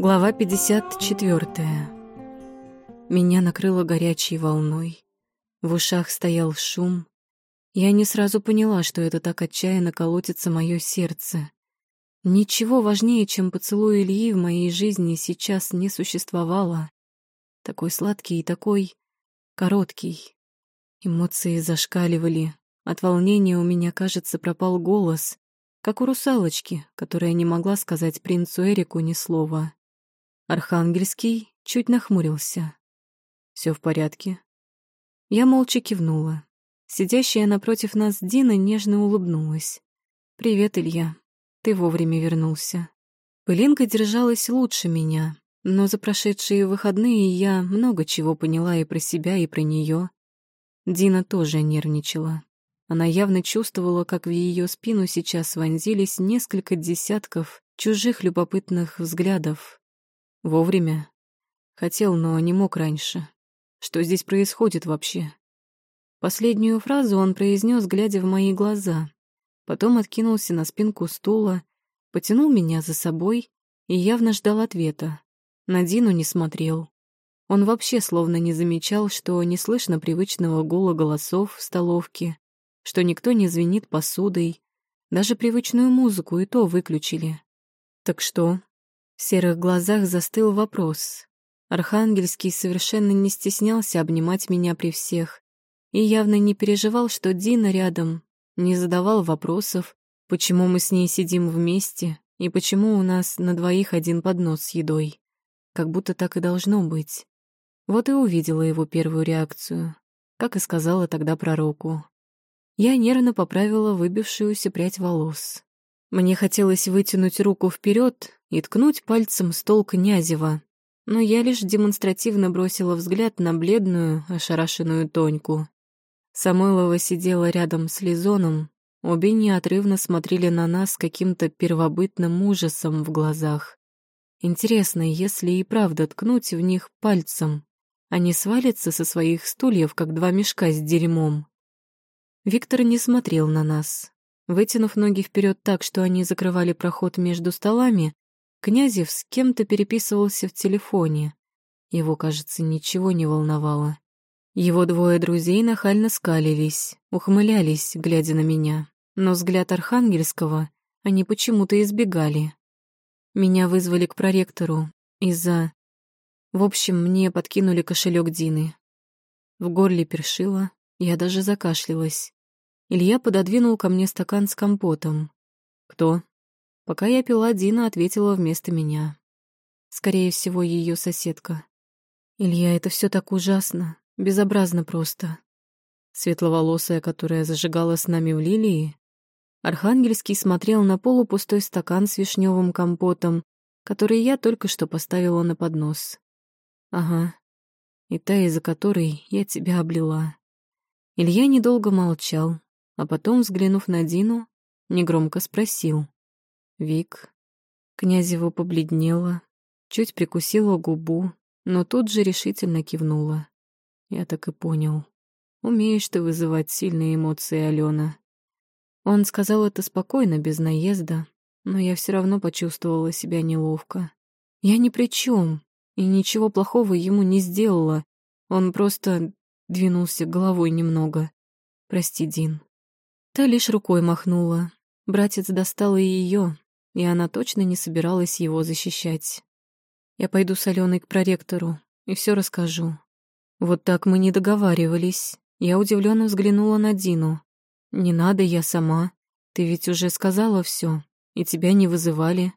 Глава 54. Меня накрыло горячей волной. В ушах стоял шум. Я не сразу поняла, что это так отчаянно колотится мое сердце. Ничего важнее, чем поцелуй Ильи в моей жизни сейчас не существовало. Такой сладкий и такой короткий. Эмоции зашкаливали. От волнения у меня, кажется, пропал голос, как у русалочки, которая не могла сказать принцу Эрику ни слова. Архангельский чуть нахмурился. Все в порядке?» Я молча кивнула. Сидящая напротив нас Дина нежно улыбнулась. «Привет, Илья. Ты вовремя вернулся». Пылинка держалась лучше меня, но за прошедшие выходные я много чего поняла и про себя, и про нее. Дина тоже нервничала. Она явно чувствовала, как в ее спину сейчас вонзились несколько десятков чужих любопытных взглядов, Вовремя. Хотел, но не мог раньше. Что здесь происходит вообще? Последнюю фразу он произнес, глядя в мои глаза. Потом откинулся на спинку стула, потянул меня за собой и явно ждал ответа. На Дину не смотрел. Он вообще словно не замечал, что не слышно привычного гула голосов в столовке, что никто не звенит посудой, даже привычную музыку и то выключили. «Так что, в серых глазах застыл вопрос. Архангельский совершенно не стеснялся обнимать меня при всех и явно не переживал, что Дина рядом, не задавал вопросов, почему мы с ней сидим вместе и почему у нас на двоих один поднос с едой. Как будто так и должно быть. Вот и увидела его первую реакцию, как и сказала тогда пророку. Я нервно поправила выбившуюся прядь волос. Мне хотелось вытянуть руку вперед и ткнуть пальцем стол Князева, но я лишь демонстративно бросила взгляд на бледную, ошарашенную Тоньку. Самойлова сидела рядом с Лизоном, обе неотрывно смотрели на нас с каким-то первобытным ужасом в глазах. Интересно, если и правда ткнуть в них пальцем, они свалятся со своих стульев, как два мешка с дерьмом. Виктор не смотрел на нас, Вытянув ноги вперед так, что они закрывали проход между столами, Князев с кем-то переписывался в телефоне. Его, кажется, ничего не волновало. Его двое друзей нахально скалились, ухмылялись, глядя на меня, но взгляд Архангельского они почему-то избегали. Меня вызвали к проректору из-за... В общем, мне подкинули кошелек Дины. В горле першило, я даже закашлялась. Илья пододвинул ко мне стакан с компотом. «Кто?» Пока я пила, Дина ответила вместо меня. Скорее всего, ее соседка. «Илья, это все так ужасно, безобразно просто». Светловолосая, которая зажигала с нами в лилии, Архангельский смотрел на полупустой стакан с вишневым компотом, который я только что поставила на поднос. Ага, и та, из-за которой я тебя облила. Илья недолго молчал, а потом, взглянув на Дину, негромко спросил. «Вик?» Князева побледнела, чуть прикусила губу, но тут же решительно кивнула. Я так и понял. Умеешь ты вызывать сильные эмоции, Алена. Он сказал это спокойно, без наезда, но я все равно почувствовала себя неловко. Я ни при чем, и ничего плохого ему не сделала. Он просто двинулся головой немного. Прости, Дин. Та лишь рукой махнула. Братец достал и ее, и она точно не собиралась его защищать. Я пойду с Аленой к проректору и все расскажу. Вот так мы не договаривались. Я удивленно взглянула на Дину. Не надо, я сама. Ты ведь уже сказала все, и тебя не вызывали.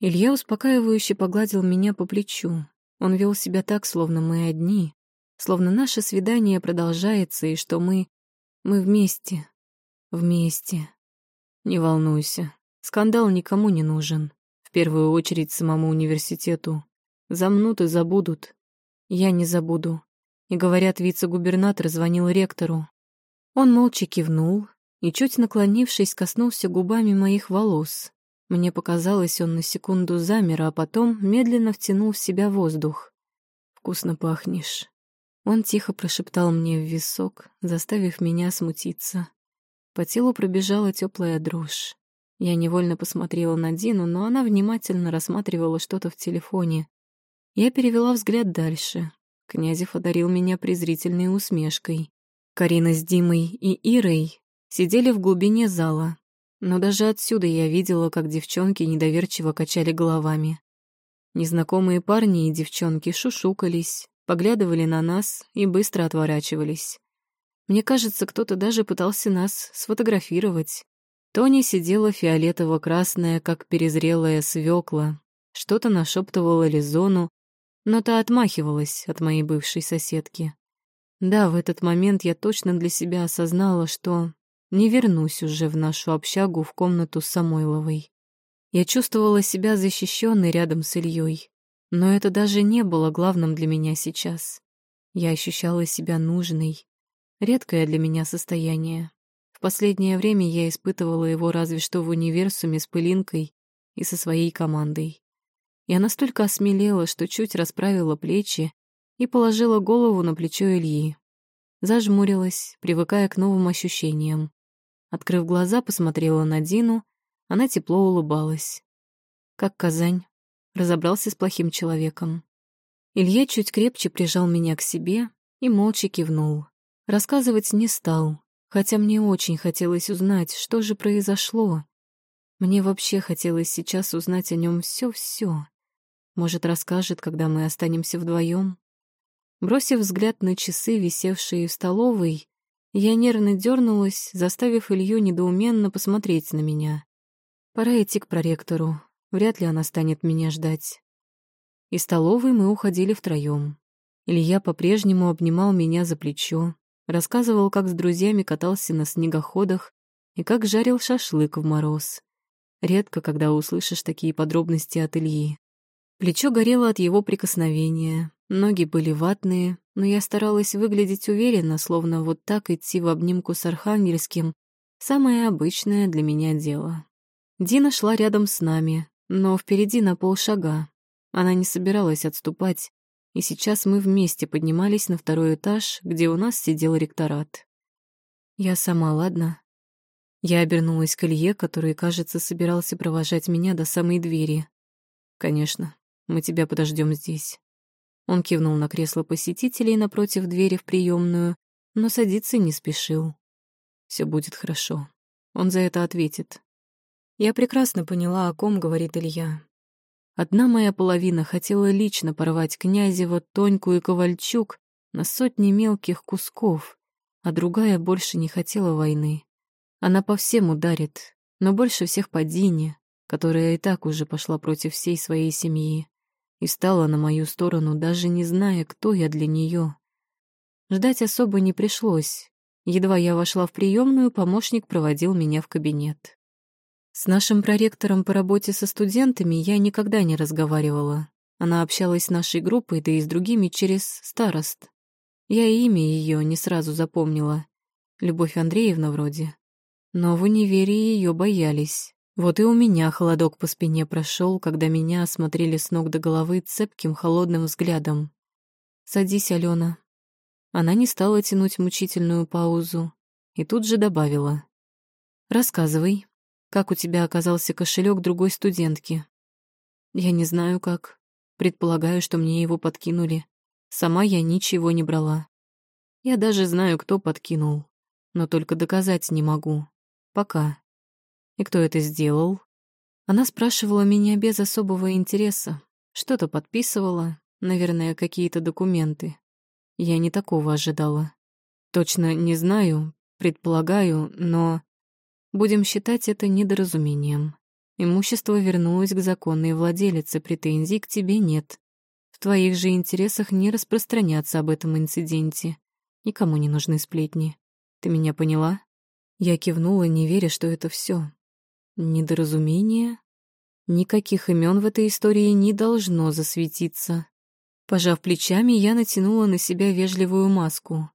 Илья успокаивающе погладил меня по плечу. Он вел себя так, словно мы одни, словно наше свидание продолжается и что мы... мы вместе, Вместе. Не волнуйся. Скандал никому не нужен. В первую очередь самому университету. Замнут и забудут. Я не забуду. И, говорят, вице-губернатор звонил ректору. Он молча кивнул и, чуть наклонившись, коснулся губами моих волос. Мне показалось, он на секунду замер, а потом медленно втянул в себя воздух. «Вкусно пахнешь». Он тихо прошептал мне в висок, заставив меня смутиться. По телу пробежала теплая дрожь. Я невольно посмотрела на Дину, но она внимательно рассматривала что-то в телефоне. Я перевела взгляд дальше. Князев одарил меня презрительной усмешкой. Карина с Димой и Ирой сидели в глубине зала, но даже отсюда я видела, как девчонки недоверчиво качали головами. Незнакомые парни и девчонки шушукались, поглядывали на нас и быстро отворачивались. Мне кажется, кто-то даже пытался нас сфотографировать. Тони сидела фиолетово-красная, как перезрелая свекла, что-то нашептывала Лизону, но та отмахивалась от моей бывшей соседки. Да, в этот момент я точно для себя осознала, что не вернусь уже в нашу общагу в комнату Самойловой. Я чувствовала себя защищенной рядом с Ильей, но это даже не было главным для меня сейчас. Я ощущала себя нужной. Редкое для меня состояние. Последнее время я испытывала его разве что в универсуме с пылинкой и со своей командой. Я настолько осмелела, что чуть расправила плечи и положила голову на плечо Ильи. Зажмурилась, привыкая к новым ощущениям. Открыв глаза, посмотрела на Дину, она тепло улыбалась. Как Казань, разобрался с плохим человеком. Илья чуть крепче прижал меня к себе и молча кивнул. Рассказывать не стал, хотя мне очень хотелось узнать, что же произошло. Мне вообще хотелось сейчас узнать о нем все-все. Может, расскажет, когда мы останемся вдвоем. Бросив взгляд на часы, висевшие в столовой, я нервно дернулась, заставив Илью недоуменно посмотреть на меня. Пора идти к проректору. Вряд ли она станет меня ждать. Из столовой мы уходили втроем. Илья по-прежнему обнимал меня за плечо, рассказывал, как с друзьями катался на снегоходах и как жарил шашлык в мороз. Редко, когда услышишь такие подробности от Ильи. Плечо горело от его прикосновения, ноги были ватные, но я старалась выглядеть уверенно, словно вот так идти в обнимку с Архангельским — самое обычное для меня дело. Дина шла рядом с нами, но впереди на полшага. Она не собиралась отступать, и сейчас мы вместе поднимались на второй этаж, где у нас сидел ректорат. Я сама, ладно? Я обернулась к Илье, который, кажется, собирался провожать меня до самой двери. Конечно. Мы тебя подождем здесь». Он кивнул на кресло посетителей напротив двери в приемную, но садиться не спешил. Все будет хорошо. Он за это ответит. Я прекрасно поняла, о ком говорит Илья. Одна моя половина хотела лично порвать Князева, Тоньку и Ковальчук на сотни мелких кусков, а другая больше не хотела войны. Она по всем ударит, но больше всех по Дине, которая и так уже пошла против всей своей семьи и стала на мою сторону, даже не зная, кто я для нее. Ждать особо не пришлось. Едва я вошла в приемную, помощник проводил меня в кабинет. С нашим проректором по работе со студентами я никогда не разговаривала. Она общалась с нашей группой, да и с другими через старост. Я и имя ее не сразу запомнила. Любовь Андреевна вроде. Но в универе ее боялись. Вот и у меня холодок по спине прошел, когда меня осмотрели с ног до головы цепким холодным взглядом. «Садись, Алена». Она не стала тянуть мучительную паузу и тут же добавила. «Рассказывай, как у тебя оказался кошелек другой студентки?» «Я не знаю, как. Предполагаю, что мне его подкинули. Сама я ничего не брала. Я даже знаю, кто подкинул, но только доказать не могу. Пока». И кто это сделал? Она спрашивала меня без особого интереса. Что-то подписывала, наверное, какие-то документы. Я не такого ожидала. Точно не знаю, предполагаю, но... Будем считать это недоразумением. Имущество вернулось к законной владелице, претензий к тебе нет. В твоих же интересах не распространяться об этом инциденте. Никому не нужны сплетни. Ты меня поняла? Я кивнула, не веря, что это все. Недоразумение? Никаких имен в этой истории не должно засветиться. Пожав плечами, я натянула на себя вежливую маску.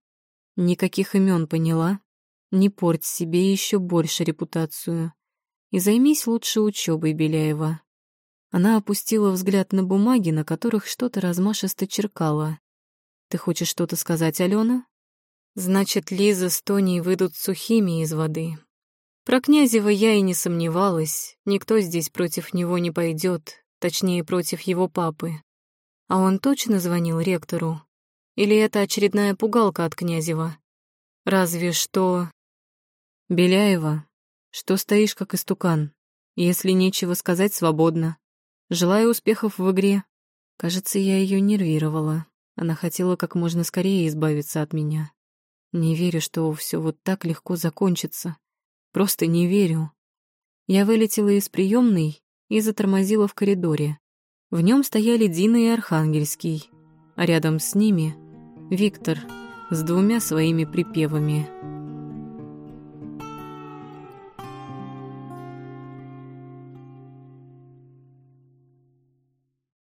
Никаких имен поняла? Не порть себе еще больше репутацию. И займись лучше учебой, Беляева. Она опустила взгляд на бумаги, на которых что-то размашисто черкала. «Ты хочешь что-то сказать, Алена?» «Значит, Лиза с Тоней выйдут сухими из воды. Про Князева я и не сомневалась, никто здесь против него не пойдет, точнее, против его папы. А он точно звонил ректору? Или это очередная пугалка от Князева? Разве что... Беляева, что стоишь как истукан? Если нечего сказать, свободно. Желаю успехов в игре. Кажется, я ее нервировала. Она хотела как можно скорее избавиться от меня. Не верю, что все вот так легко закончится. Просто не верю. Я вылетела из приемной и затормозила в коридоре. В нем стояли Дина и Архангельский, а рядом с ними — Виктор с двумя своими припевами —